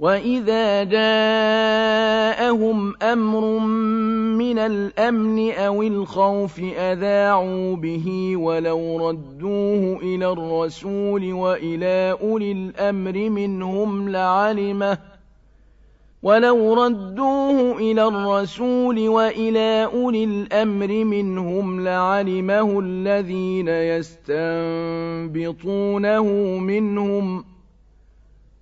وَإِذَا جَاءَهُمْ أَمْرٌ مِّنَ الْأَمْنِ أَوِ الْخَوْفِ أَذَاعُوا بِهِ وَلَوْ رَدُّوهُ إِلَى الرَّسُولِ وَإِلَىٰ أُولِي الْأَمْرِ مِنْهُمْ لَعَلِمَهُ ولو ردوه إلى الرسول وإلى أولي الأمر منهم لعلمه الذين يستنبطونه منهم